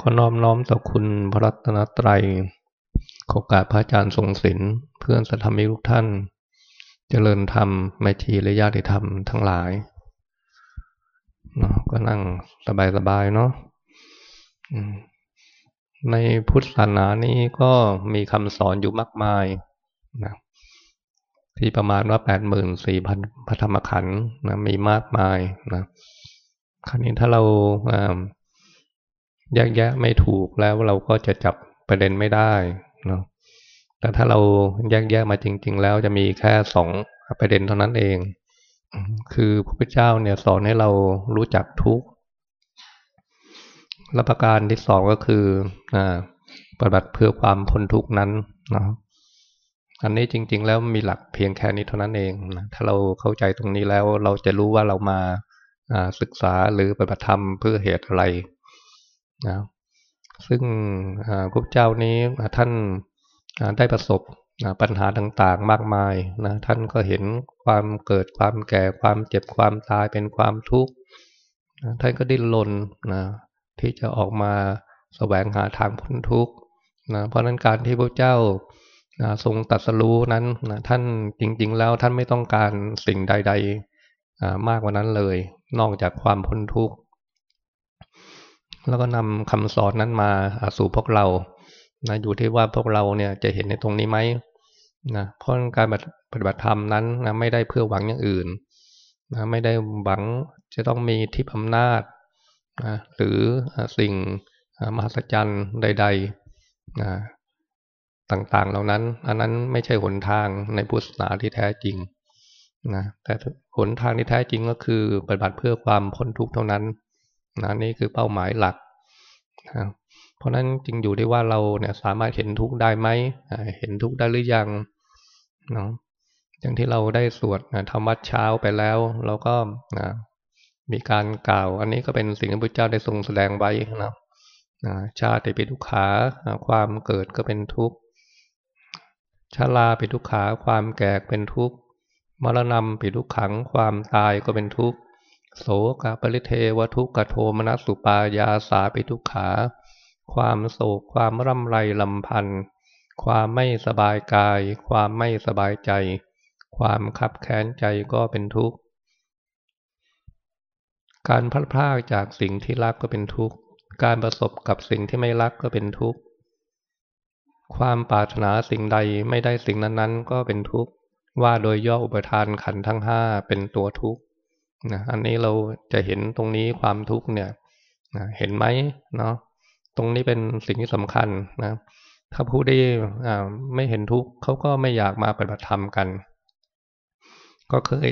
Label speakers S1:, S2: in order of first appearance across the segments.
S1: ขอน้อมน้อมต่อคุณพระรัตนตรัยขอกาสพระอาจารย์ทรงศิลป์เพื่อนสัทธมิทุกท่าน เจริญธรรมแม่ชีและญาติธรรมทั้งหลายเนาะก็นั่งสบายๆเนาะในพุทธศาสนานี้ก็มีคำสอนอยู่มากมายนะที่ประมาณว่าแปดหมื่นสี่พันพระธรรมขันธ์นะมีมากมายนะคราวนี้ถ้าเรา แยกแยะไม่ถูกแล้วเราก็จะจับประเด็นไม่ได้เนาะแต่ถ้าเราแยกแยะมาจริง ๆ แล้วจะมีแค่สองประเด็นเท่านั้นเอง คือพระพุทธเจ้าเนี่ยสอนให้เรารู้จักทุกข์และประการที่สองก็คืออปฏิบัติเพื่อความพ้นทุกข์นั้นนะอันนี้จริง ๆ แล้วมีหลักเพียงแค่นี้เท่านั้นเองนะถ้าเราเข้าใจตรงนี้แล้วเราจะรู้ว่าเรามาศึกษาหรือปฏิบัติธรรมเพื่อเหตุอะไร นะซึ่งพระเจ้านี้ท่านได้ประสบปัญหาต่างๆ มากมายนะท่านก็เห็นความเกิดความแก่ความเจ็บความตายเป็นความทุกข์ท่านก็ดิ้นรนนะที่จะออกมาแสวงหาทางพ้นทุกข์นะเพราะนั้นการที่พระเจ้าทรงตัดสรู้นั้นนะท่านจริง ๆ แล้วท่านไม่ต้องการสิ่งใด ๆมากกว่านั้นเลย นอกจากความพ้นทุกข์ แล้วก็นำคำสอนนั้นมาสู่พวกเรานะอยู่ที่ว่าพวกเราเนี่ยจะเห็นในตรงนี้ไหมนะเพราะการปฏิบัติธรรมนั้นนะไม่ได้เพื่อหวังอย่างอื่นนะไม่ได้หวังจะต้องมีทิพย์อำนาจนะหรือสิ่งมหัศจรรย์ใดๆนะต่างๆเหล่านั้น อันนั้นไม่ใช่หนทางในพุทธศาสนาที่แท้จริงนะแต่หนทางที่แท้จริงก็คือปฏิบัติเพื่อความพ้นทุกข์เท่านั้น นะนี่คือเป้าหมายหลักนะเพราะนั้นจึงอยู่ที่ว่าเราเนี่ยสามารถเห็นทุกข์ได้ไหมเห็นทุกข์ได้หรือยังเนาะอย่างที่เราได้สวดธรรมวัดเช้าไปแล้ว เราก็นะมีการกล่าว อันนี้ก็เป็นสิ่งที่พระเจ้าได้ทรงแสดงไว้นะชาติเป็นทุกขาความเกิดก็เป็นทุกข์ชาลาเป็นทุกขาความแก่เป็นทุกข์มรณะเป็นทุกขัง ความตายก็เป็นทุกข์ โสกปริเทวทุกโทมนัสสุปายาสาปิทุกขา ความโศกความร่ำไรลำพันธ์ความไม่สบายกาย ความไม่สบายใจ ความขับแค้นใจก็เป็นทุกข์ การพลาดพลาดจากสิ่งที่รักก็เป็นทุกข์ การประสบกับสิ่งที่ไม่รักก็เป็นทุกข์ ความปรารถนาสิ่งใดไม่ได้สิ่งนั้นๆ ก็เป็นทุกข์ ว่าโดยย่ออุปทานขันทั้งห้าเป็นตัวทุกข์ นะอันนี้เราจะเห็นตรงนี้ความทุกข์เนี่ยนะเห็นไหมเนาะตรงนี้เป็นสิ่งที่สำคัญนะถ้าผู้ได้ไม่เห็นทุกข์เขาก็ไม่อยากมาปฏิบัติธรรมกัน ก็เคย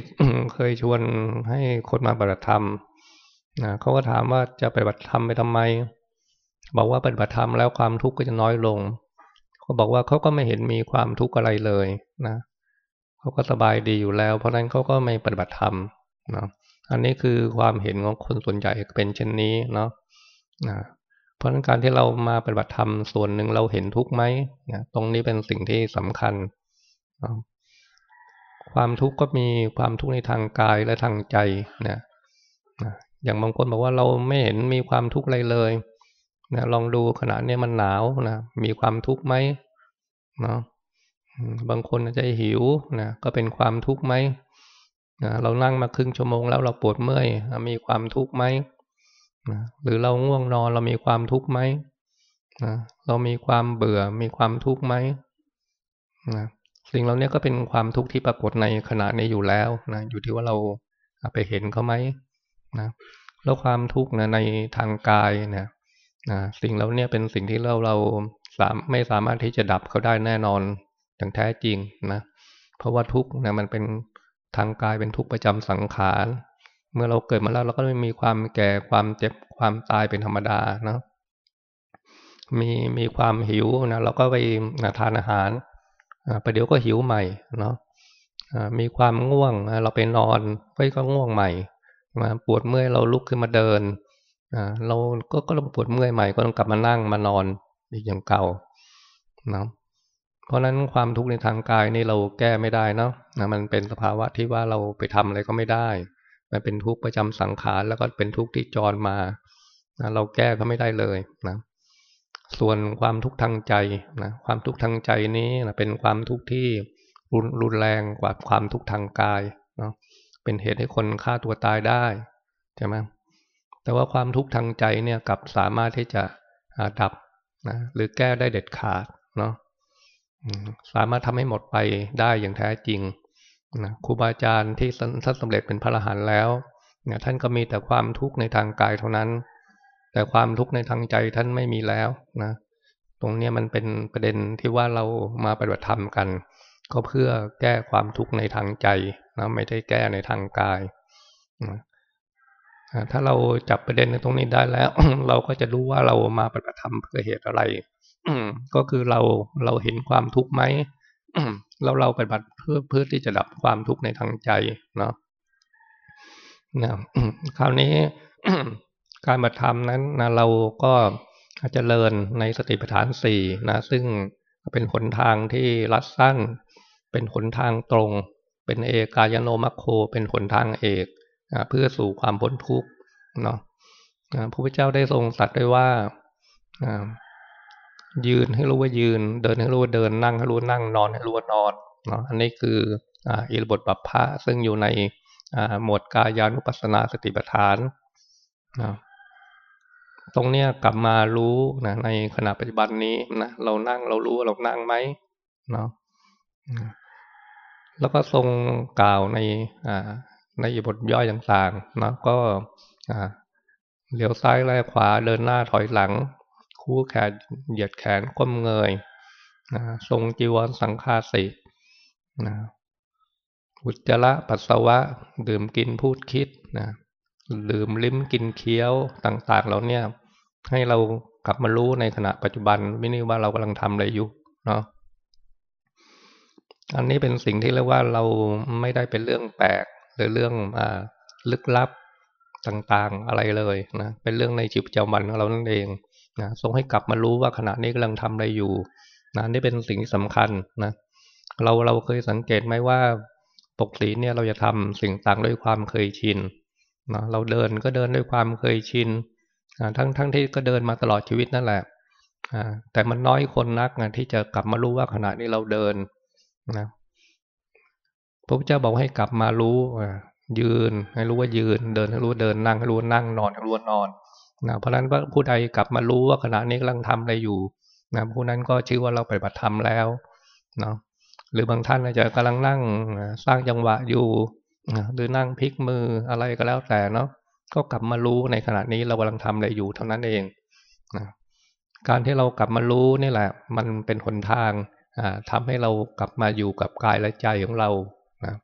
S1: เคยชวนให้คนมาปฏิบัติธรรมนะเขาก็ถามว่าจะปฏิบัติธรรมไปทำไม บอกว่าปฏิบัติธรรมแล้วความทุกข์ก็จะน้อยลงเขาบอกว่าเขาก็ไม่เห็นมีความทุกข์อะไรเลยนะเขาก็สบายดีอยู่แล้ว เพราะนั้นเขาก็ไม่ปฏิบัติธรรมนะ อันนี้คือความเห็นของคนส่วนใหญ่เป็นเช่นนี้เนาะนะเพราะนั้นการที่เรามาปฏิบัติธรรมส่วนหนึ่งเราเห็นทุกข์ไหมนะตรงนี้เป็นสิ่งที่สำคัญนะความทุกข์ก็มีความทุกข์ในทางกายและทางใจนะนะอย่างบางคนบอกว่าเราไม่เห็นมีความทุกข์อะไรเลยนะลองดูขณะนี้มันหนาวนะมีความทุกข์ไหมเนาะบางคนจะหิวนะก็เป็นความทุกข์ไหม นะเรานั่งมาครึ่งชั่วโมงแล้วเราปวดเมื่อยมีความทุกข์ไหมนะหรือเราง่วงนอนเรามีความทุกข์ไหมนะเรามีความเบื่อมีความทุกข์ไหมนะสิ่งเหล่านี้ก็เป็นความทุกข์ที่ปรากฏในขณะนี้อยู่แล้วนะอยู่ที่ว่าเราไปเห็นเขาไหมนะแล้วความทุกข์นะในทางกายนะนะสิ่งเหล่านี้เป็นสิ่งที่เราเราสามไม่สามารถที่จะดับเขาได้แน่นอนอย่างแท้จริงนะเพราะว่าทุกข์นะมันเป็น ทางกายเป็นทุกข์ประจำสังขาร เมื่อเราเกิดมาแล้วเราก็ไม่มีความแก่ความเจ็บความตายเป็นธรรมดานะมีมีความหิวนะเราก็ไปทานอาหารประเดี๋ยวก็หิวใหม่เนาะมีความง่วงเราไปนอนก็ง่วงใหม่มาปวดเมื่อยเราลุกขึ้นมาเดินเราก็ก็ต้องปวดเมื่อยใหม่ก็ต้องกลับมานั่งมานอนอีกอย่างเก่านะ เพราะนั้นความทุกข์ในทางกายนี่เราแก้ไม่ได้เนาะนะมันเป็นสภาวะที่ว่าเราไปทำอะไรก็ไม่ได้ มันเป็นทุกข์ประจำสังขารแล้วก็เป็นทุกข์ที่จรมานะเราแก้ก็ไม่ได้เลยนะส่วนความทุกข์ทางใจนะความทุกข์ทางใจนี้นะเป็นความทุกข์ที่รุนรุนแรงกว่าความทุกข์ทางกายเนาะเป็นเหตุให้คนฆ่าตัวตายได้ใช่ไหมแต่ว่าความทุกข์ทางใจเนี่ยกับสามารถที่จะดับนะหรือแก้ได้เด็ดขาดเนาะ สามารถทำให้หมดไปได้อย่างแท้จริงนะครูบาอาจารย์ที่ท่านสำเร็จเป็นพระอรหันต์แล้วนี่ยท่านก็มีแต่ความทุกข์ในทางกายเท่านั้น แต่ความทุกข์ในทางใจท่านไม่มีแล้วนะตรงนี้มันเป็นประเด็นที่ว่าเรามาปฏิบัติธรรมกัน ก็เพื่อแก้ความทุกข์ในทางใจนะไม่ได้แก้ในทางกายนะถ้าเราจับประเด็นในตรงนี้ได้แล้ว เราก็จะรู้ว่าเรามาปฏิบัติธรรมเพื่อเหตุอะไร ก็คือเราเราเห็นความทุกข์ไหมเราเราปฏิบัติเพื่อเพื่อที่จะดับความทุกข์ในทางใจเนาะนะคราวนี้การปฏิธรรมนั้นนะเราก็จะเจริญในสติปัฏฐานสี่นะซึ่งเป็นหนทางที่รัดสั้น เป็นหนทางตรง เป็นเอกายโนมัคโค เป็นหนทางเอกเพื่อสู่ความพ้นทุกข์เนาะพระพุทธเจ้าได้ทรงสัตว์ด้วยว่า ยืนให้รู้ว่ายืน เดินให้รู้ว่าเดินนั่งให้รู้นั่งนอนให้รู้ว่านอนเนาะอันนี้คืออิรบทปัปพะซึ่งอยู่ในหมวดกายานุปัสสนาสติปัฏฐานนะตรงเนี้ยกลับมารู้นะในขณะปัจจุบันนี้นะเรานั่งเรารู้ว่าเรานั่งไหมเนาะแล้วก็ทรงกล่าวในในบทย่อยต่างๆนะก็เลี้ยวซ้ายแลขวาเดินหน้าถอยหลัง คู่แขนเหยียดแขนก้มเงยนะทรงจีวรสังฆาสินะอุจจาระปัสสาวะ ดื่มกินพูดคิดนะดื่มลิ้มกินเคี้ยวต่างๆเราเนี่ยให้เรากลับมารู้ในขณะปัจจุบัน ไม่นี่ว่าเรากำลังทำอะไรอยู่เนาะอันนี้เป็นสิ่งที่เรียกว่าเราไม่ได้เป็นเรื่องแปลกหรือเรื่องอ่าลึกลับต่างๆอะไรเลยนะเป็นเรื่องในชีวิตประจำวันของเรานั่นเอง นะทรงให้กลับมารู้ว่าขณะนี้กำลังทำอะไรอยู่นะนี่เป็นสิ่งที่สำคัญนะเราเราเคยสังเกตไหมว่าปกติเนี่ยเราจะทำสิ่งต่างด้วยความเคยชินนะเราเดินก็เดินด้วยความเคยชินทั้งทั้งที่ก็เดินมาตลอดชีวิตนั่นแหละแต่มันน้อยคนนักนะที่จะกลับมารู้ว่าขณะนี้เราเดินนะพระพุทธเจ้าบอกให้กลับมารู้ยืนให้รู้ว่ายืน เดินให้รู้เดินนั่งให้รู้นั่งนอนให้รู้นอน นะเพราะฉะนั้นผู้ใดกลับมารู้ว่าขณะนี้กำลังทำอะไรอยู่นะผู้นั้นก็ชื่อว่าเราปฏิบัติธรรมแล้วเนาะหรือบางท่านอาจจะกำลังนั่งสร้างจังหวะอยู่หรือนั่งพลิกมืออะไรก็แล้วแต่เนาะก็กลับมารู้ในขณะนี้เรากำลังทำอะไรอยู่เท่านั้นเองนะการที่เรากลับมารู้นี่แหละ มันเป็นหนทางทำให้เรากลับมาอยู่กับกายและใจของเรานะ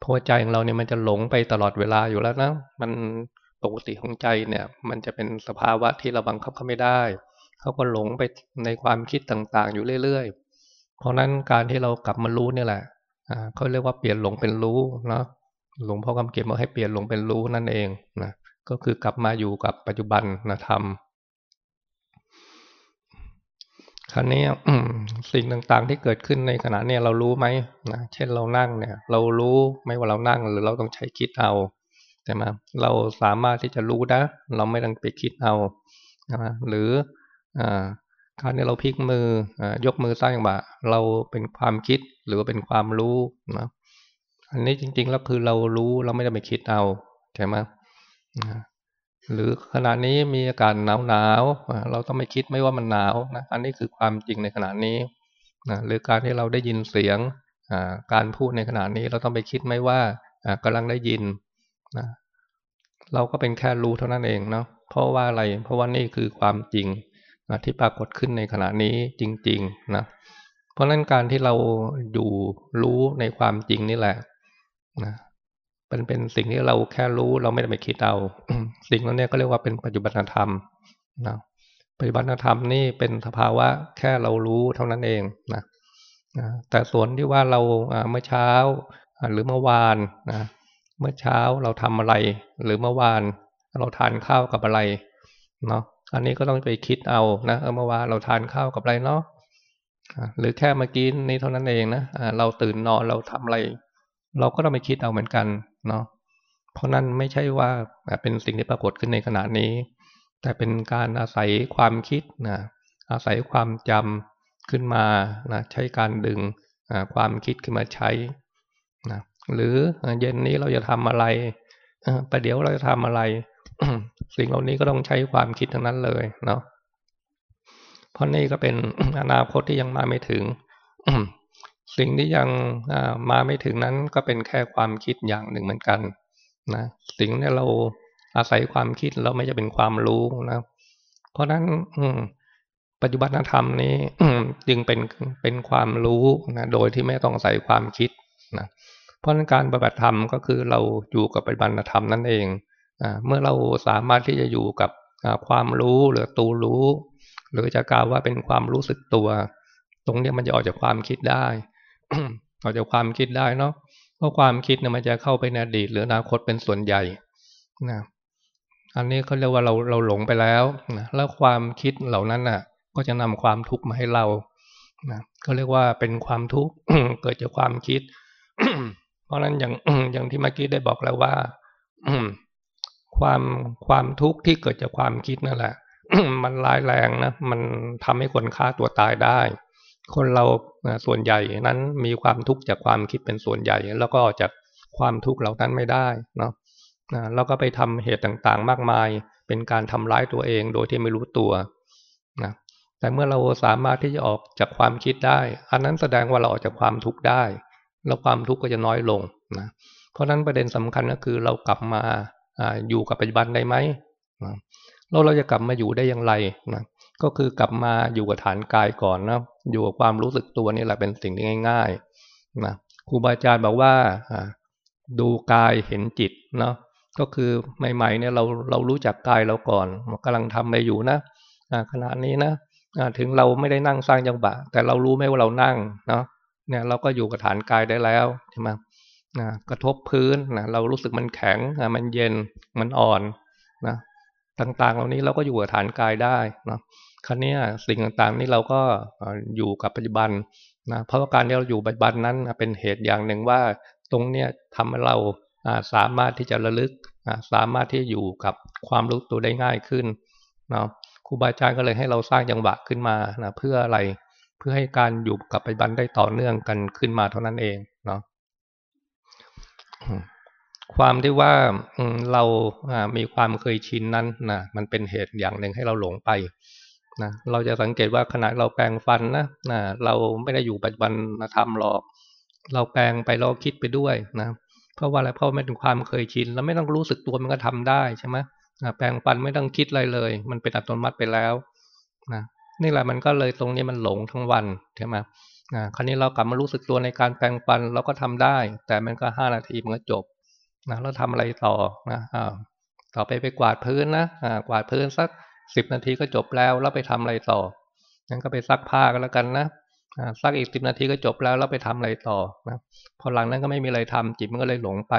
S1: เพราะใจของเราเนี่ยมันจะหลงไปตลอดเวลาอยู่แล้วนะมัน ปกติของใจเนี่ย มันจะเป็นสภาวะที่เราบังคับเขาไม่ได้ เขาก็หลงไปในความคิดต่างๆ อยู่เรื่อยๆ เพราะนั้นการที่เรากลับมารู้นี่แหละเขาเรียกว่าเปลี่ยนหลงเป็นรู้เนาะหลวงพ่อคำเก็บมาให้เปลี่ยนหลงเป็นรู้นั่นเองนะก็คือกลับมาอยู่กับปัจจุบันนะธรรมครั้นี้สิ่งต่างๆที่เกิดขึ้นในขณะนี้เรารู้ไหมนะเช่นเรานั่งเนี่ย เรารู้ไม่ว่าเรานั่งหรือเราต้องใช้คิดเอา ใช่ไหมเราสามารถที่จะรู้นะ เราไม่ต้องไปคิดเอาหรืออการที่เราพลิกมือยกมือสร้างบะเราเป็นความคิดหรือว่าเป็นความรู้นะอันนี้จริงๆแล้วคือเรารู้เราไม่ได้ไปคิดเอาใช่ไหมหรือขณะนี้มีอากาศหนาวหนาวเราต้องไม่คิดไม่ว่ามันหนาวนะอันนี้คือความจริงในขณะนี้นะหรือการที่เราได้ยินเสียงการพูดในขณะนี้เราต้องไปคิดไม่ว่ากำลังได้ยิน นะเราก็เป็นแค่รู้เท่านั้นเองเนาะเพราะว่าอะไร เพราะว่านี่คือความจริงนะที่ปรากฏขึ้นในขณะนี้จริง ๆนะเพราะนั้นการที่เราอยู่รู้ในความจริงนี่แหละนะเป็นเป็นสิ่งที่เราแค่รู้เราไม่ได้ไปคิดเอาสิ่งนั้นเนี่ยก็เรียกว่าเป็นปัจจุบันธรรมนะปัจจุบันธรรมนี่เป็นสภาวะแค่เรารู้เท่านั้นเองนะนะแต่ส่วนที่ว่าเราเมื่อเช้าหรือเมื่อวานนะ เมื่อเช้าเราทำอะไร หรือเมื่อวานเราทานข้าวกับอะไรเนาะอันนี้ก็ต้องไปคิดเอานะเมื่อวานเราทานข้าวกับอะไรเนาะหรือแค่เมื่อกี้นี้เท่านั้นเองนะเราตื่นนอนเราทำอะไร เราก็ต้องไปคิดเอาเหมือนกันเนาะเพราะนั้นไม่ใช่ว่าเป็นสิ่งที่ปรากฏขึ้นในขณะนี้ แต่เป็นการอาศัยความคิดนะอาศัยความจำขึ้นมานะใช้การดึงความคิดขึ้นมาใช้ หรือเย็นนี้เราจะทำอะไรประเดี๋ยวเราจะทำอะไร สิ่งเหล่านี้ก็ต้องใช้ความคิดทั้งนั้นเลยเนาะเพราะนี่ก็เป็นอนาคตที่ยังมาไม่ถึงสิ่งที่ยังมาไม่ถึงนั้นก็เป็นแค่ความคิดอย่างหนึ่งเหมือนกันนะสิ่งนี้เราอาศัยความคิดเราไม่จะเป็นความรู้นะเพราะนั้นปัจจุบันธรรมนี้จึงเป็นเป็นความรู้นะโดยที่ไม่ต้องใส่ความคิดนะเราะนั้นการปฏิบัติธรรมก็คือเราอยู่กับปัจจุบันธรรมนั่นเองเมื่อเราสามารถที่จะอยู่กับความรู้หรือตูรู้ หรือจะกล่าวว่าเป็นความรู้สึกตัว ตรงนี้มันจะออกจากความคิดได้ ออกจากความคิดได้เนาะเพราะความคิดเนี่ยมันจะเข้าไปในอดีตหรืออนาคตเป็นส่วนใหญ่นะอันนี้เขาเรียกว่าเราเราหลงไปแล้วนะแล้วความคิดเหล่านั้นน่ะ ก็จะนำความทุกข์มาให้เรานะก็เรียกว่าเป็นความทุกข์เกิดจากความคิด เพราะนั้นอย่างอย่างที่เมื่อกี้ได้บอกแล้วว่าความความทุกข์ที่เกิดจากความคิดนั่นแหละมันร้ายแรงนะมันทำให้คนฆ่าตัวตายได้ คนเราส่วนใหญ่นั้นมีความทุกข์จากความคิดเป็นส่วนใหญ่ แล้วก็จากความทุกข์เหล่านั้นไม่ได้เนาะแล้วก็ไปทำเหตุต่างๆ มากมาย เป็นการทำร้ายตัวเองโดยที่ไม่รู้ตัวนะแต่เมื่อเราสามารถที่จะออกจากความคิดได้ อันนั้นแสดงว่าเราออกจากความทุกข์ได้ แล้วความทุกข์ก็จะน้อยลงนะเพราะนั้นประเด็นสำคัญก็คือเรากลับมาอยู่กับปัจจุบันได้ไหมเราเราจะกลับมาอยู่ได้อย่างไรนะก็คือกลับมาอยู่กับฐานกายก่อนนะอยู่กับความรู้สึกตัวนี่แหละเป็นสิ่งที่ง่ายๆนะครูบาอาจารย์บอกว่าดูกายเห็นจิตเนาะก็คือใหม่ๆเนี่ยเราเรารู้จักกายเราก่อนกำลังทำอะไรอยู่นะขณะนี้นะถึงเราไม่ได้นั่งสร้างจังหวะแต่เรารู้ไหมว่าเรานั่งเนาะ เนี่ยเราก็อยู่กับฐานกายได้แล้วใช่ไหมนะกระทบพื้นนะเรารู้สึกมันแข็งนะมันเย็นมันอ่อนนะต่างๆ เหล่านี้เราก็อยู่กับฐานกายได้นะครั้นี้สิ่งต่างๆนี่เราก็อยู่กับปัจจุบันนะเพราะว่าการที่เราอยู่ปัจจุบันนั้นเป็นเหตุอย่างหนึ่งว่าตรงเนี้ยทำให้เราสามารถที่จะระลึกสามารถที่อยู่กับความรู้ตัวได้ง่ายขึ้นเนาะครูบาอาจารย์ก็เลยให้เราสร้างจังหวะขึ้นมานะเพื่ออะไร เพื่อให้การอยู่กับปัจจุบันได้ต่อเนื่องกันขึ้นมาเท่านั้นเองเนาะความที่ว่าเรามีความเคยชินนั้นนะมันเป็นเหตุอย่างหนึ่งให้เราหลงไปนะเราจะสังเกตว่าขณะเราแปลงฟันนะนะเราไม่ได้อยู่ปัจจุบันมาทำหรอก เราแปลงไปเราคิดไปด้วยนะเพราะว่าอะไรเพราะมันเป็นความเคยชินเราไม่ต้องรู้สึกตัวมันก็ทำได้ใช่ไหมแปลงฟันไม่ต้องคิดอะไรเลย มันเป็นอัตโนมัติไปแล้วนะ นี่แหละมันก็เลยตรงนี้มันหลงทั้งวันใช่ไหมอ่าคราวนี้เรากลับมารู้สึกตัวในการแปลงฟันเราก็ทำได้ แต่มันก็ห้านาทีมันก็จบนะแล้วทำอะไรต่อนะอ่าต่อไปไปกวาดพื้นนะอ่ากวาดพื้นสักสิบนาทีก็จบแล้วแล้วไปทำอะไรต่องั้นก็ไปซักผ้ากันแล้วกันนะซักอีกสิบนาทีก็จบแล้วแล้วไปทำอะไรต่อนะพอหลังนั้นก็ไม่มีอะไรทำจิตมันก็เลยหลงไป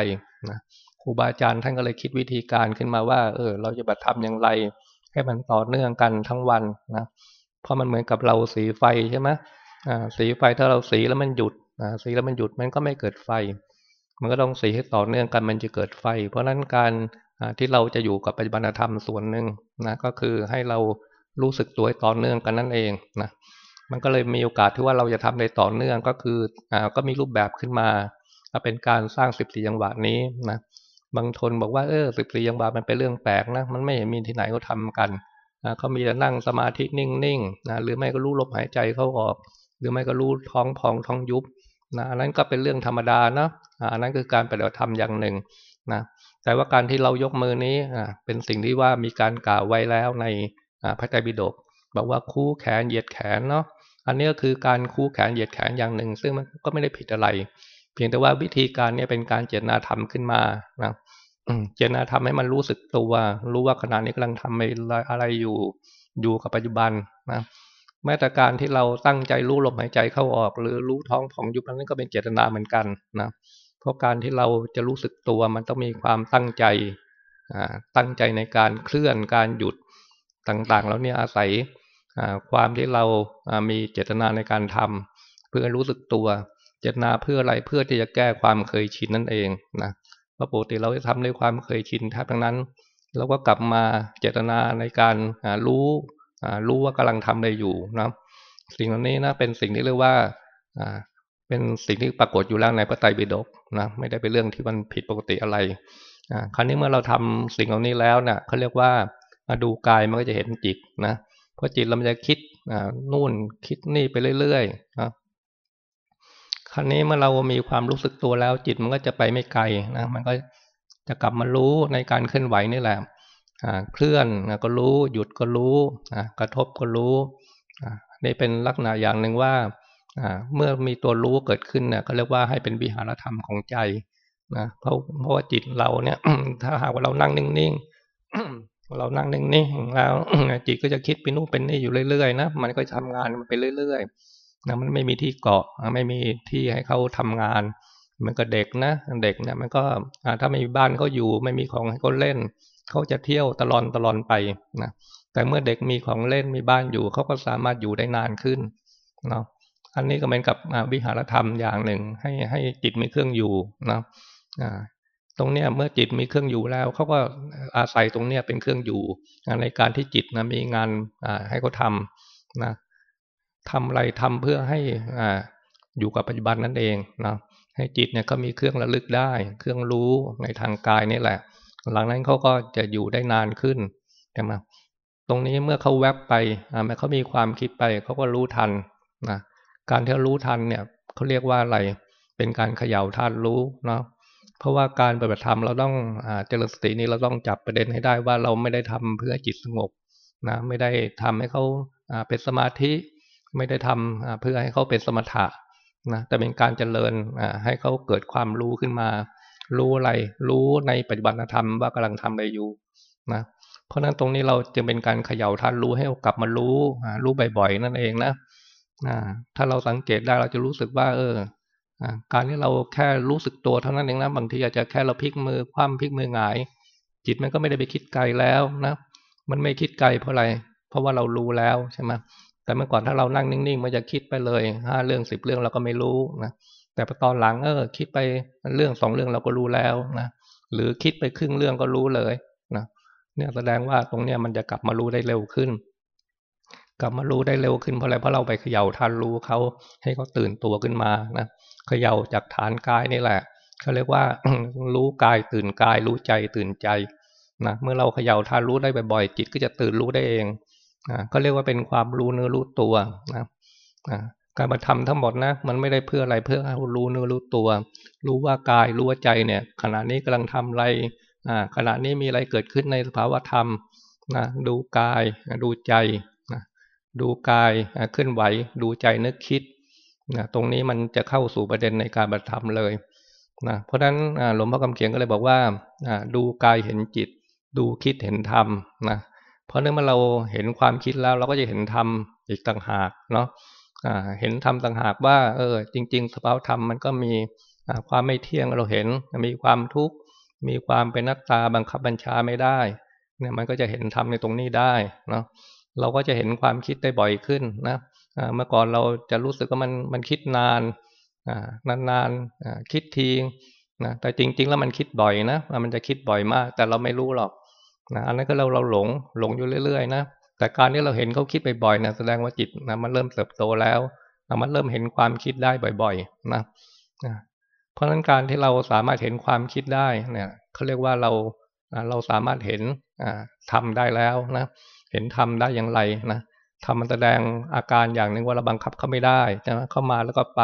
S1: นะครูบาอาจารย์ท่านก็เลยคิดวิธีการขึ้นมาว่า เออ เราจะบัตรทำอย่างไร ให้มันต่อเนื่องกันทั้งวันนะ เพราะมันเหมือนกับเราสีไฟใช่ไหมสีไฟถ้าเราสีแล้วมันหยุดสีแล้วมันหยุดมันก็ไม่เกิดไฟ มันก็ต้องสีให้ต่อเนื่องกันมันจะเกิดไฟ เพราะนั้นการที่เราจะอยู่กับปัจจุบันธรรมส่วนหนึ่งนะก็คือให้เรารู้สึกตัวต่อเนื่องกันนั่นเองนะมันก็เลยมีโอกาสที่ว่าเราจะทำในต่อเนื่องก็คืออ่าก็มีรูปแบบขึ้นมาเป็นการสร้างสิบสี่จังหวะนี้นะบางทนบอกว่าเออสิบสี่จังหวะมันเป็นเรื่องแปลกนะมันไม่มีที่ไหนเขาทากัน นะเขามีแต่นั่งสมาธินิ่งๆนะหรือไม่ก็รู้ลมหายใจเข้าออก หรือไม่ก็รู้ท้องพองท้องยุบนะอันนั้นก็เป็นเรื่องธรรมดานะอันนั้นคือการปฏิบัติธรรมอย่างหนึ่งนะแต่ว่าการที่เรายกมือนี้เป็นสิ่งที่ว่ามีการกล่าวไว้แล้วในพระไตรปิฎกบอกว่าคู่แขนเหยียดแขนเนาะอันนี้ก็คือการคู่แขนเหยียดแขนอย่างหนึ่ง ซึ่งมันก็ไม่ได้ผิดอะไร เพียงแต่ว่าวิธีการนี้เป็นการเจตนาทำขึ้นมานะ เจตนาทำให้มันรู้สึกตัวรู้ว่าขณะนี้กำลังทำอะไรอยู่อยู่กับปัจจุบันนะแม้แต่การที่เราตั้งใจรู้ลมหายใจเข้าออก หรือรู้ท้องของยุบนั้นก็เป็นเจตนาเหมือนกันนะเพราะการที่เราจะรู้สึกตัวมันต้องมีความตั้งใจตั้งใจในการเคลื่อนการหยุดต่างๆ แล้วเนี่ยอาศัยความที่เรามีเจตนาในการทำเพื่อรู้สึกตัว เจตนาเพื่ออะไรเพื่อที่จะแก้ความเคยชินนั่นเองนะ เพราะปกติเราจะทำด้วยความเคยชินแทบทั้งนั้นเราก็กลับมาเจตนาในการรู้รู้ว่ากำลังทำอะไรอยู่นะสิ่งเหล่านี้นะเป็นสิ่งที่เรียกว่าเป็นสิ่งที่ปรากฏอยู่แล้วในพระไตรปิฎกนะไม่ได้เป็นเรื่องที่มันผิดปกติอะไรครั้นี้เมื่อเราทำสิ่งเหล่านี้แล้วเนะ่ยเขาเรียกว่ามาดูกายมันก็จะเห็นจิตนะเพราะจิตเราจะคิดนู่นคิดนี่ไปเรื่อยๆนะ ครั้นี้เมื่อเรามีความรู้สึกตัวแล้ว จิตมันก็จะไปไม่ไกลนะมันก็จะกลับมารู้ในการเคลื่อนไหวนี่แหละเคลื่อนก็รู้หยุดก็รู้กระทบก็รู้นี่เป็นลักษณะอย่างหนึ่งว่าเมื่อมีตัวรู้เกิดขึ้นเนี่ยเขาเรียกว่าให้เป็นวิหารธรรมของใจนะเพราะเพราะว่าจิตเราเนี่ย ถ้าหากว่าเรานั่งนิ่งๆเรานั่งนิ่งๆแล้วจิตก็จะคิดไปนู่นเป็นนี่อยู่เรื่อยๆนะมันก็ทำงานมันไปเรื่อยๆ นะมันไม่มีที่เกาะไม่มีที่ให้เขาทำงาน มันก็เด็กนะเด็กเนี่ยมันก็ถ้าไม่มีบ้านเขาอยู่ไม่มีของให้เขาเล่นเขาจะเที่ยวตลอดตลอดไปนะแต่เมื่อเด็กมีของเล่นมีบ้านอยู่เขาก็สามารถอยู่ได้นานขึ้นเนาะอันนี้ก็เหมือนกับวิหารธรรมอย่างหนึ่ง ให้ให้จิตมีเครื่องอยู่นะตรงเนี้ยเมื่อจิตมีเครื่องอยู่แล้วเขาก็อาศัยตรงเนี้ยเป็นเครื่องอยู่ในการที่จิตนะมีงานให้เขาทำนะ ทำอะไรทำเพื่อให้อ่าอยู่กับปัจจุบันนั่นเองนะให้จิตเนี่ยก็มีเครื่องระลึกได้ เครื่องรู้ในทางกายนี่แหละ หลังนั้นเขาก็จะอยู่ได้นานขึ้นใช่ไหมตรงนี้เมื่อเขาแวบไปอ่าเมื่อเขามีความคิดไปเขาก็รู้ทันนะการที่รู้ทันเนี่ยเขาเรียกว่าอะไรเป็นการเขย่าธาตุรู้เนาะเพราะว่าการปฏิบัติธรรมเราต้องเจริญสตินี้เราต้องจับประเด็นให้ได้ว่าเราไม่ได้ทำเพื่อจิตสงบนะไม่ได้ทำให้เขาเป็นสมาธิ ไม่ได้ทำเพื่อให้เขาเป็นสมถะนะแต่เป็นการเจริญให้เขาเกิดความรู้ขึ้นมา รู้อะไร รู้ในปัจจุบันธรรมว่ากำลังทำอะไรอยู่นะเพราะนั้นตรงนี้เราจึงเป็นการเขย่าท่านรู้ให้กลับมารู้รู้บ่อยๆนั่นเองนะถ้าเราสังเกตได้เราจะรู้สึกว่า เออการที่เราแค่รู้สึกตัวเท่านั้นเองนะบางทีอาจจะแค่เราพลิกมือคว่ำพลิกมือหงาย จิตมันก็ไม่ได้ไปคิดไกลแล้วนะมันไม่คิดไกลเพราะอะไร เพราะว่าเรารู้แล้วใช่ไหม แต่เมื่อก่อนถ้าเรานั่งนิ่งๆมันจะคิดไปเลยห้าเรื่องสิบเรื่องเราก็ไม่รู้นะแต่พอตอนหลังเออคิดไปเรื่องสองเรื่องเราก็รู้แล้วนะหรือคิดไปครึ่งเรื่องก็รู้เลยนะเนี่ยแสดงว่าตรงเนี้ยมันจะกลับมารู้ได้เร็วขึ้น กลับมารู้ได้เร็วขึ้นเพราะอะไรเพราะเราไปเขย่าทันรู้เขาให้เขาตื่นตัวขึ้นมานะเขย่าจากฐานกายนี่แหละเขาเรียกว่ารู้กายตื่นกายรู้ใจตื่นใจนะเมื่อเราเขย่าทานรู้ได้บ่อยๆจิตก็จะตื่นรู้ได้เอง นะก็เรียกว่าเป็นความรู้เนื้อรู้ตัวนะนะการมาทำทั้งหมดนะ มันไม่ได้เพื่ออะไรเพื่อให้รู้เนื้อรู้ตัว รู้ว่ากายรู้ว่าใจเนี่ย ขณะนี้กำลังทำอะไรอ่าขณะนี้มีอะไรเกิดขึ้นในสภาวะธรรมนะดูกายดูใจดูกายเคลื่อนไหว ดูใจนึกคิดนะตรงนี้มันจะเข้าสู่ประเด็นในการบัตธรรมเลยนะเพราะฉะนั้นหลวงพ่อคำเขียนก็เลยบอกว่าดูกายเห็นจิต ดูคิดเห็นธรรมนะ เพราะเนื่องเมื่อเราเห็นความคิดแล้ว เราก็จะเห็นธรรมอีกต่างหากเนาะเห็นธรรมต่างหากว่า เออ จริง ๆ สภาวธรรมมันก็มีความไม่เที่ยงเราเห็นมีความทุกข์มีความเป็นนัตตาบังคับบัญชาไม่ได้เนี่ยมันก็จะเห็นธรรมในตรงนี้ได้เนาะเราก็จะเห็นความคิดได้บ่อยขึ้นนะเมื่อก่อนเราจะรู้สึกว่ามันมันคิดนานนานๆคิดทีนะแต่จริง ๆ แล้วมันคิดบ่อยนะมันจะคิดบ่อยมาก แต่เราไม่รู้หรอก นะอันนั้นก็เราเราหลงหลงอยู่เรื่อยๆนะแต่การที่เราเห็นเขาคิดบ่อยๆนะแสดงว่าจิตนะมันเริ่มเติบโตแล้วมันเริ่มเห็นความคิดได้บ่อย ๆ นะเพราะฉะนั้นการที่เราสามารถเห็นความคิดได้เนี่ยเขาเรียกว่าเราเราสามารถเห็นทำได้แล้วนะเห็นทำได้อย่างไรนะทำมันแสดงอาการอย่างหนึ่งว่าเราบังคับเขาไม่ได้ใช่ไหมเข้ามาแล้วก็ไป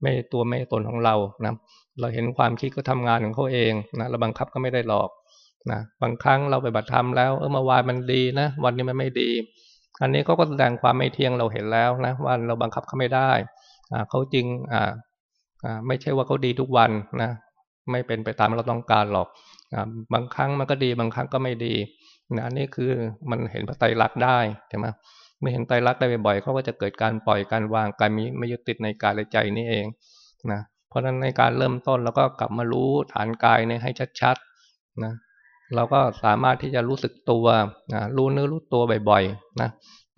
S1: ไม่ตัวไม่ตนของเรานะเราเห็นความคิดก็ทำงานของเขาเองนะเราบังคับก็ไม่ได้หรอก นะบางครั้งเราไปบัตรธรรมแล้วเออเมื่อวานมันดีนะวันนี้มันไม่ดี อันนี้เขาก็แสดงความไม่เที่ยงเราเห็นแล้วนะว่าเราบังคับเขาไม่ได้อ่าเขาจริงอ่าอ่าไม่ใช่ว่าเขาดีทุกวันนะไม่เป็นไปตามเราต้องการหรอกอ่าบางครั้งมันก็ดีบางครั้งก็ไม่ดีนะนี่คือมันเห็นพระไตรลักษณ์ได้ใช่ไหมเมื่อเห็นไตรลักษณ์ได้บ่อยๆเขาก็จะเกิดการปล่อยการวางการมีไม่ยึดติดในกายและใจนี่เองนะเพราะฉะนั้นในการเริ่มต้นเราก็กลับมารู้ฐานกายเนี่ยให้ชัดๆนะ เราก็สามารถที่จะรู้สึกตัวนะรู้เนื้อรู้ตัวบ่อยๆนะ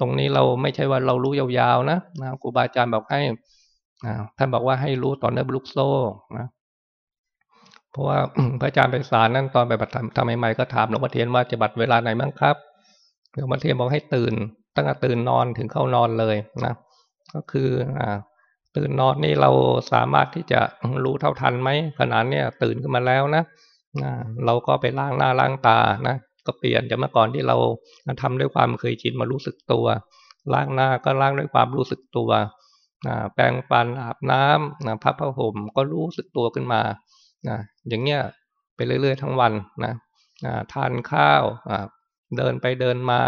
S1: ตรงนี้เราไม่ใช่ว่าเรารู้ยาวๆนะนะครูบาอาจารย์บอกให้ท่านบอกว่าให้รู้ต่อเนื่องลูกโซ่นะเพราะว่าพระอาจารย์ไปสารนั่นตอนไปบัตรทำใหม่ๆก็ถามหลวงพ่อเทียนว่าจะบัตรเวลาไหนบ้างครับหลวงพ่อเทียนบอกให้ตื่น ตั้งแต่ตื่นนอนถึงเข้านอนเลยนะก็คืออ่าตื่นนอนนี่เราสามารถที่จะรู้เท่าทันไหมขนาดเนี้ยตื่นขึ้นมาแล้วนะ เราก็ไปล้างหน้าล้างตานะก็เปลี่ยนจากเมื่อก่อนที่เราทำด้วยความเคยชินมารู้สึกตัว ล้างหน้าก็ล้างด้วยความรู้สึกตัวแปรงฟันอาบน้ำพับผ้าห่มก็รู้สึกตัวขึ้นมาอย่างเงี้ยไปเรื่อย ๆ ทั้งวันนะทานข้าวเดินไปเดินมา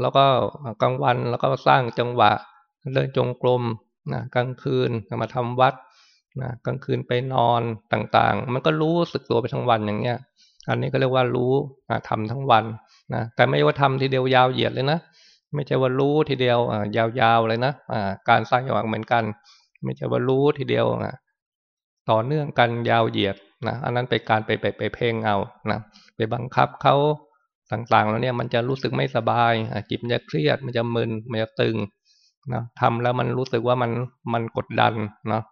S1: แล้วก็กลางวันแล้วก็สร้างจังหวะเดินจงกรมนะกลางคืนมาทำวัด นะกลางคืนไปนอนต่างๆ มันก็รู้สึกตัวไปทั้งวันอย่างเงี้ย อันนี้ก็เรียกว่ารู้ทำทั้งวันนะแต่ไม่ว่าทำทีเดียวยาวเหยียดเลยนะไม่ใช่ว่ารู้ทีเดียวยาวๆเลยนะการสร้างจังหวะเหมือนกัน ไม่ใช่ว่ารู้ทีเดียวต่อเนื่องกันยาวเหยียดนะอันนั้นเป็นการไปไปไปเพ่งเอานะไปบังคับเขาต่างๆ แล้วเนี่ยมันจะรู้สึกไม่สบายจิตมันจะเครียดมันจะมึนมันจะตึงนะทำแล้วมันรู้สึกว่ามันมันกดดันเนาะ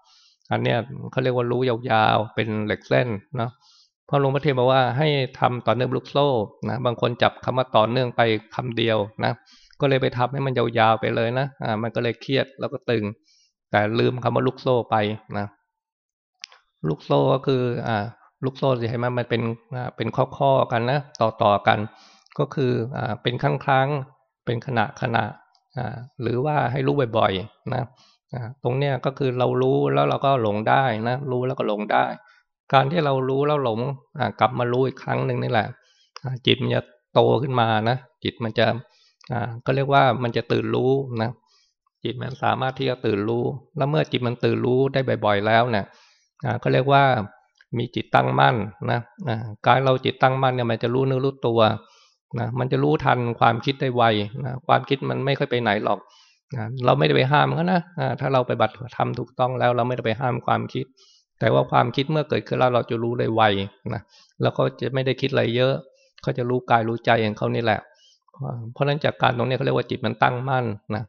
S1: อันเนี้ยเขาเรียกว่ารู้ยาวๆเป็นเหล็กเส้นนะพระหลวงพ่อเทียนบอกว่าให้ทำต่อเนื่องลูกโซ่นะบางคนจับคำว่าต่อเนื่องไปคำเดียวนะก็เลยไปทำให้มันยาวๆไปเลยนะอ่ามันก็เลยเครียดแล้วก็ตึง แต่ลืมคำว่าลูกโซ่ไปนะลูกโซ่ก็คืออ่าลูกโซ่จะเห็นไหมมันเป็นอ่าเป็นข้อๆกันนะต่อต่อกัน ก็คืออ่าเป็นครั้งครั้งเป็นขณะขณะหรือว่าให้รู้บ่อยๆนะ ตรงเนี้ยก็คือเรารู้แล้วเราก็หลงได้นะรู้แล้วก็หลงได้ การที่เรารู้แล้วหลงกลับมารู้อีกครั้งหนึ่งนี่แหละจิตมันจะโตขึ้นมานะจิตมันจะก็เรียกว่ามันจะตื่นรู้นะจิตมันสามารถที่จะตื่นรู้ แล้วเมื่อจิตมันตื่นรู้ได้บ่อย ๆ แล้วเนี่ยก็เรียกว่ามีจิตตั้งมั่นนะการเราจิตตั้งมั่นเนี่ยมันจะรู้เนื้อรู้ตัวนะมันจะรู้ทันความคิดได้ไวนะความคิดมันไม่ค่อยไปไหนหรอก นะเราไม่ได้ไปห้ามเขานะถ้าเราไปบัตรทำถูกต้องแล้ว เราไม่ได้ไปห้ามความคิด แต่ว่าความคิดเมื่อเกิดขึ้นแล้วเราจะรู้ได้ไวนะแล้วก็จะไม่ได้คิดอะไรเยอะเขาจะรู้กายรู้ใจของเขานี่แหละ เพราะนั้นจากการตรงนี้เขาเรียกว่าจิตมันตั้งมั่นนะ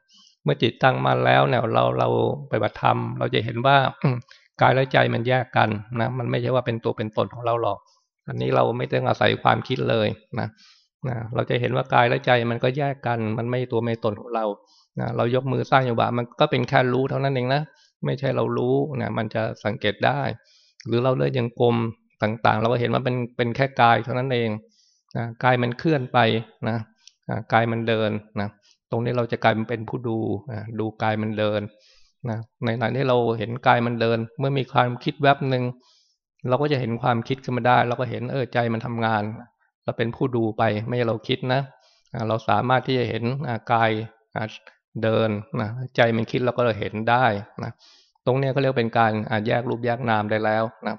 S1: เมื่อจิตตั้งมั่นแล้วเนี่ยเราเราไปบัตรธรรม เราจะเห็นว่ากายและใจมันแยกกันนะมันไม่ใช่ว่าเป็นตัวเป็นตนของเราหรอก อันนี้เราไม่ต้องอาศัยความคิดเลยนะนะเราจะเห็นว่ากายและใจมันก็แยกกัน มันไม่ตัวไม่ตนของเรา นะเรายกมือสร้างอยู่บะมันก็เป็นแค่รู้เท่านั้นเองนะไม่ใช่เรารู้นะมันจะสังเกตได้ หรือเราเลื่อนยังกลมต่างๆ เราก็เห็นว่าเป็นเป็นแค่กายเท่านั้นเองนะกายมันเคลื่อนไปนะกายมันเดินนะตรงนี้เราจะกลายเป็นผู้ดูนะดูกายมันเดินนะในขณะที่เราเห็นกายมันเดิน เมื่อมีความคิดแวบหนึ่งเราก็จะเห็นความคิดขึ้นมาได้ เราก็เห็นเออใจมันทำงาน เราเป็นผู้ดูไปไม่ใช่เราคิดนะเราสามารถที่จะเห็นกาย เดินนะใจมันคิดเราก็เห็นได้นะตรงนี้ก็เรียกเป็นการแยกรูปแยกนามได้แล้วนะ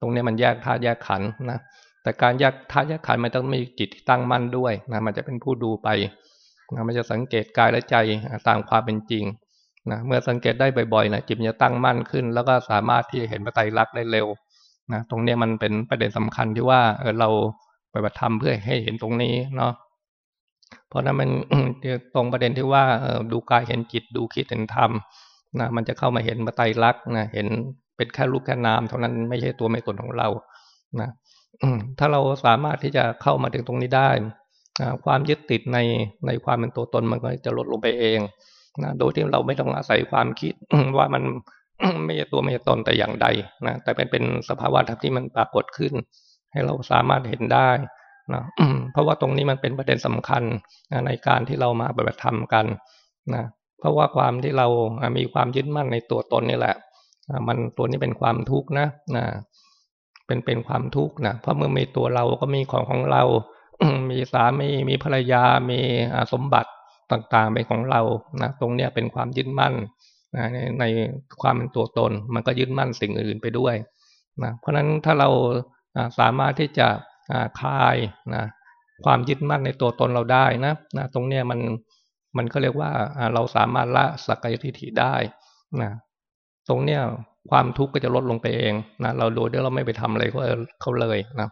S1: ตรงนี้มันแยกธาตุแยกขันนะแต่การแยกธาตุแยกขันมันต้องมีจิตที่ตั้งมั่นด้วยนะมันจะเป็นผู้ดูไปนะมันจะสังเกตกายและใจตามความเป็นจริงนะเมื่อสังเกตได้บ่อยๆนะจิตจะตั้งมั่นขึ้น แล้วก็สามารถที่จะเห็นปไตรลักษณ์ได้เร็วนะตรงนี้มันเป็นประเด็นสำคัญที่ว่าเออเราปฏิบัติธรรมเพื่อให้เห็นตรงนี้เนาะ ราะนั้นมันตรงประเด็นที่ว่าดูกายเห็นจิตดูคิดเห็นธรรมนะมันจะเข้ามาเห็นมาไตรลักษณ์นะเห็นเป็นแค่รูปแค่นามเท่านั้นไม่ใช่ตัวไม่ตนของเรานะถ้าเราสามารถที่จะเข้ามาถึงตรงนี้ได้ความยึดติดในในความเป็นตัวตนมันก็จะลดลงไปเองนะโดยที่เราไม่ต้องอาศัยความคิดว่ามันไม่ใช่ตัวไม่ใช่ตนแต่อย่างใดนะแต่เป็นเป็นสภาวะธรรมที่มันปรากฏขึ้น ให้เราสามารถเห็นได้ นะเพราะว่าตรงนี้มันเป็นประเด็นสำคัญนะในการที่เรามาปฏิบัติธรรมกันนะเพราะว่าความที่เรามีความยึดมั่นในตัวตนนี่แหละมันตัวนี้เป็นความทุกข์นะนะเป็นเป็นความทุกข์นะเพราะเมื่อมีตัวเราก็มีของของเรา มีสามีมีภรรยา มีสมบัติต่างๆเป็นของเรานะตรงเนี้ยเป็นความยึดมั่นนะในในความเป็นตัวตน มันก็ยึดมั่นสิ่งอื่นไปด้วยนะเพราะฉะนั้นถ้าเราสามารถที่จะ คลายนะความยึดมั่นในตัวตนเราได้นะนะตรงเนี้ยมันมันก็เรียกว่าเราสามารถละสักกายทิฏฐิได้นะตรงเนี้ยความทุกข์ก็จะลดลงไปเองนะเราโดยที่เราไม่ไปทำอะไรเขาเขาเลยนะ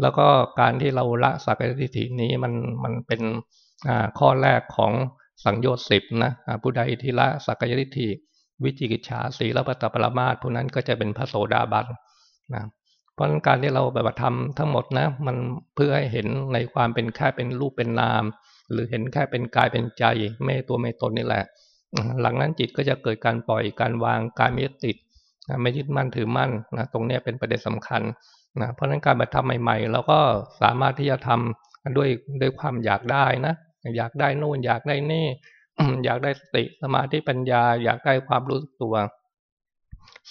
S1: แล้วก็การที่เราละสักกายทิฏฐินี้มันมันเป็นข้อแรกของสังโยชน์สิบนะผู้ใดที่ละสักกายทิฏฐิวิจิกิจฉาสีละปัตตปรมาทผู้นั้นก็จะเป็นพระโสดาบันนะ เพราะการที่เราแบบทำทั้งหมดนะ มันเพื่อให้เห็นในความเป็นแค่เป็นรูปเป็นนาม หรือเห็นแค่เป็นกายเป็นใจไม่ตัวไม่ตนนี่แหละ หลังนั้นจิตก็จะเกิดการปล่อยการวางการไม่ติดไม่ยึดมั่นถือมั่นนะตรงนี้เป็นประเด็นสำคัญนะเพราะฉะนั้นการบัตรทำใหม่ๆเราก็สามารถที่จะทำด้วยด้วยความอยากได้นะอยากได้นู่นอยากได้นี่อยากได้สติสมาธิปัญญา อยากได้ความรู้ตัว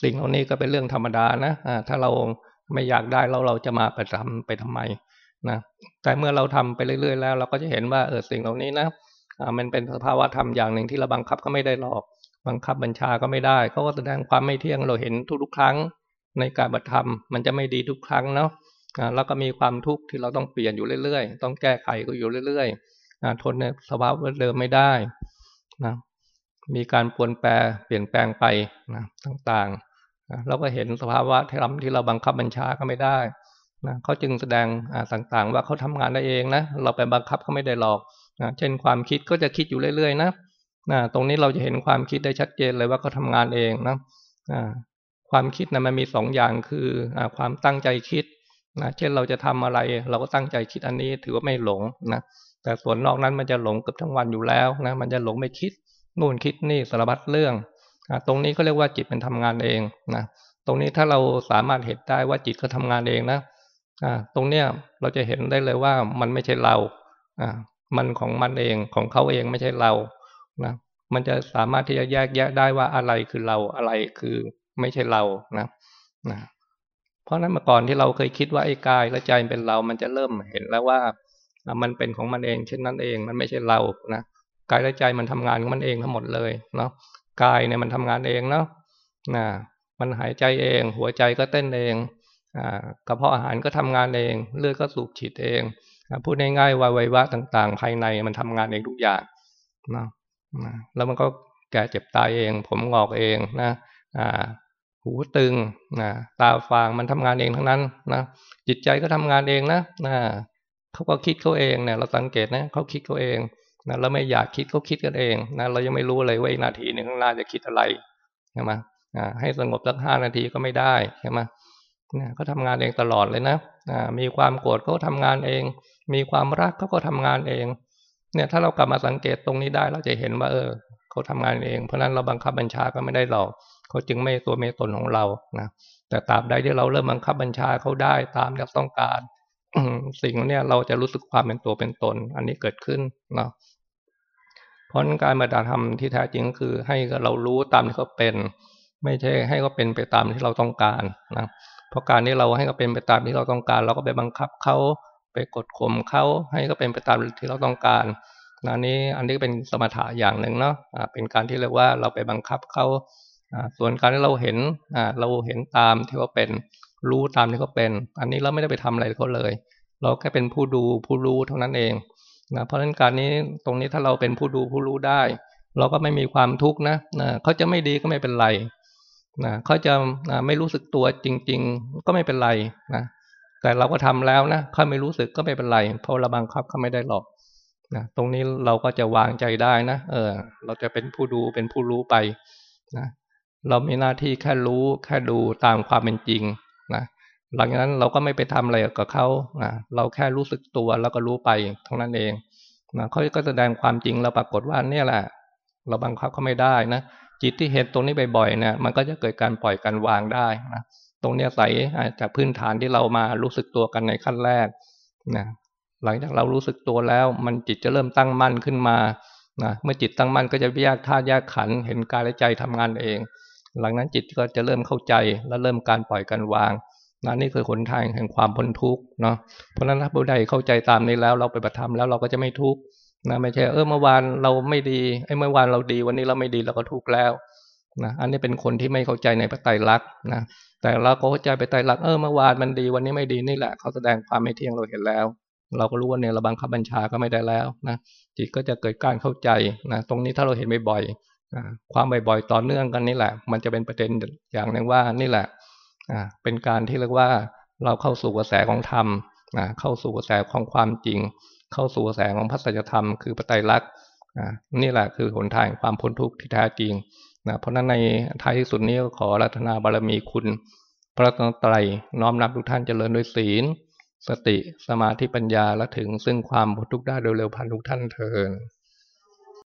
S1: สิ่งเหล่านี้ก็เป็นเรื่องธรรมดานะถ้าเรา ไม่อยากได้แล้วเราจะมาไปทำไปทำไมนะแต่เมื่อเราทำไปเรื่อยๆ แล้ว เราก็จะเห็นว่าเออสิ่งเหล่านี้นะมันเป็นสภาวะธรรมอย่างหนึ่งที่เราบังคับก็ไม่ได้หรอก บังคับบัญชาก็ไม่ได้เขาก็แสดงความไม่เที่ยงเราเห็นทุกๆครั้งในการบัตธรรม มันจะไม่ดีทุกครั้งเนาะแล้วก็มีความทุกข์ที่เราต้องเปลี่ยนอยู่เรื่อยๆ ต้องแก้ไขก็อยู่เรื่อยๆทนในสภาพเดิมไม่ได้นะมีการปวนแปรเปลี่ยนแปลงไปนะต่างๆ เราก็เห็นสภาวะที่เราที่เราบังคับบัญชาก็ไม่ได้นะเขาจึงแสดงต่างๆ ว่าเขาทำงานได้เองนะเราไปบังคับเขาไม่ได้หรอกนะเช่นความคิดก็จะคิดอยู่เรื่อย ๆ นะนะตรงนี้เราจะเห็นความคิดได้ชัดเจนเลยว่าเขาทางานเองนะความคิดนะมันมีสองอย่างคืออความตั้งใจคิดนะเช่นเราจะทำอะไร เราก็ตั้งใจคิดอันนี้ถือว่าไม่หลงนะแต่ส่วนนอกนั้นมันจะหลงเกือบทั้งวันอยู่แล้วนะมันจะหลงไม่คิดนู่นคิดนี่สารพัดเรื่อง ตรงนี้ก็เรียกว่าจิตเป็นทำงานเองนะตรงนี้ถ้าเราสามารถเห็นได้ว่าจิตก็ทำงานเองนะตรงเนี้ยเราจะเห็นได้เลยว่ามันไม่ใช่เรามันของมันเองของเขาเองไม่ใช่เรานะมันจะสามารถที่จะแยกแยะได้ว่าอะไรคือเราอะไรคือไม่ใช่เรานะนะเพราะนั้นเมื่อก่อนที่เราเคยคิดว่าไอ้กายและใจเป็นเรา มันจะเริ่มเห็นแล้วว่ามันเป็นของมันเอง เช่นนั้นเอง มันไม่ใช่เรานะกายและใจมันทำงานของมันเองทั้งหมดเลยเนาะ กายเนี่ยมันทำงานเองเนาะนะมันหายใจเอง หัวใจก็เต้นเองอ่ากระเพาะอาหารก็ทำงานเอง เลือดก็สูบฉีดเองพูดง่ายๆว่าไววะต่าง ๆ ภายในมันทำงานเองทุกอย่างนะแล้วมันก็แก่เจ็บตายเอง ผมงอกเองนะอ่าหูตึงนะตาฟางมันทำงานเองทั้งนั้นนะจิตใจก็ทำงานเองนะนะเขาก็คิดเขาเองเนี่ยเราสังเกตนะเขาคิดเขาเอง นะเราไม่อยากคิดเขาคิดกันเองนะเรายังไม่รู้เลยว่าอีกนาทีหนึ่งข้างหน้าจะคิดอะไรใช่ไหมให้สงบสักห้านาทีก็ไม่ได้ใช่ไหมนะเขาทางานเองตลอดเลยนะมีความโกรธเขาทำงานเอง มีความรักเขาก็ทำงานเอง เนี่ยถ้าเรากลับมาสังเกตตรงนี้ได้เราจะเห็นว่าเออเขาทำงานเอง เพราะนั้นเราบังคับบัญชาก็ไม่ได้หรอกเขาจึงไม่ตัวเมตนของเรานะแต่ตราบใดที่เราเริ่มบังคับบัญชาเขาได้ตามที่ต้องการสิ่งนี้เราจะรู้สึกความเป็นตัวเป็นตน อันนี้เกิดขึ้นเนาะ เพราะการมาดาธรรมที่แท้จริงก็คือ ให้เรารู้ตามที่เขาเป็น ไม่ใช่ให้เขาเป็นไปตามที่เราต้องการนะเพราะการที่เราให้เขาเป็นไปตามที่เราต้องการ เราก็ไปบังคับเขาไปกดข่มเขาให้เขาเป็นไปตามที่เราต้องการนะนี้อันนี้เป็นสมถะอย่างหนึ่งเนาะเป็นการที่เรียกว่าเราไปบังคับเขาส่วนการที่เราเห็นเราเห็นตามที่เขาเป็น รู้ตามที่เขาเป็น อันนี้เราไม่ได้ไปทำอะไรเขาเลย เราแค่เป็นผู้ดูผู้รู้เท่านั้นเอง นะเพราะฉะนั้นการนี้ตรงนี้ถ้าเราเป็นผู้ดูผู้รู้ได้ เราก็ไม่มีความทุกข์นะนะเขาจะไม่ดีก็ไม่เป็นไรนะเขาจะไม่รู้สึกตัวจริง ๆ ก็ไม่เป็นไรนะแต่เราก็ทำแล้วนะเขาไม่รู้สึกก็ไม่เป็นไร เพราะเราบังคับเขาไม่ได้หรอกนะตรงนี้เราก็จะวางใจได้นะเออ เราจะเป็นผู้ดูเป็นผู้รู้ไปนะเรามีหน้าที่แค่รู้แค่ดูตามความเป็นจริง หลังจากนั้นเราก็ไม่ไปทำอะไรกับเขานะเราแค่รู้สึกตัวแล้วก็รู้ไปเท่านั้นเองนะเขาก็แสดงความจริงเราปรากฏว่าเนี่ยแหละ เราบังคับเขาไม่ได้นะจิตที่เห็นตรงนี้บ่อยๆเนี่ยมันก็จะเกิดการปล่อยการวางได้นะตรงเนี้ยใส่จากพื้นฐานที่เรามารู้สึกตัวกันในขั้นแรกนะหลังจากเรารู้สึกตัวแล้ว มันจิตจะเริ่มตั้งมั่นขึ้นมานะเมื่อจิตตั้งมั่นก็จะแยกธาตุแยกขันเห็นกายและใจทำงานเอง หลังนั้นจิตก็จะเริ่มเข้าใจและเริ่มการปล่อยการวาง นะนี่คือหนทางแห่งความพ้นทุกข์เนาะเพราะฉะนั้นถ้าผู้ใดเข้าใจตามนี้แล้ว เราไปปฏิธรรมแล้วเราก็จะไม่ทุกข์นะไม่ใช่เออเมื่อวานเราไม่ดีไอ้เมื่อวานเราดี วันนี้เราไม่ดีเราก็ทุกข์แล้วนะอันนี้เป็นคนที่ไม่เข้าใจในพระไตรลักษณ์นะแต่เราก็เข้าใจไปไตรลักษณ์เออเมื่อวานมันดีวันนี้ไม่ดีนี่แหละเขาแสดงความไม่เที่ยงเราเห็นแล้ว เราก็รู้ว่าเนี่ยเราบังคับบัญชาก็ไม่ได้แล้วนะจิตก็จะเกิดการเข้าใจนะตรงนี้ถ้าเราเห็นบ่อยๆความบ่อยๆต่อเนื่องกันนี่แหละ มันจะเป็นประเด็นอย่างหนึ่งว่านี่แหละ เป็นการที่เรียกว่าเราเข้าสู่กระแสของธรรมเข้าสู่กระแสของความจริง เข้าสู่กระแสของพระสัจธรรมคือปไตยลักษณ์นี่แหละคือหนทางความพ้นทุกข์ที่แท้จริงนะเพราะนั้นในท้ายที่สุดนี้ขอรัตนาบารมีคุณ พระตนตรัยน้อมนำทุกท่านเจริญด้วยศีล สติสมาธิปัญญาและถึงซึ่งความพ้นทุกข์ได้โดยเร็วพันทุกท่านเทิน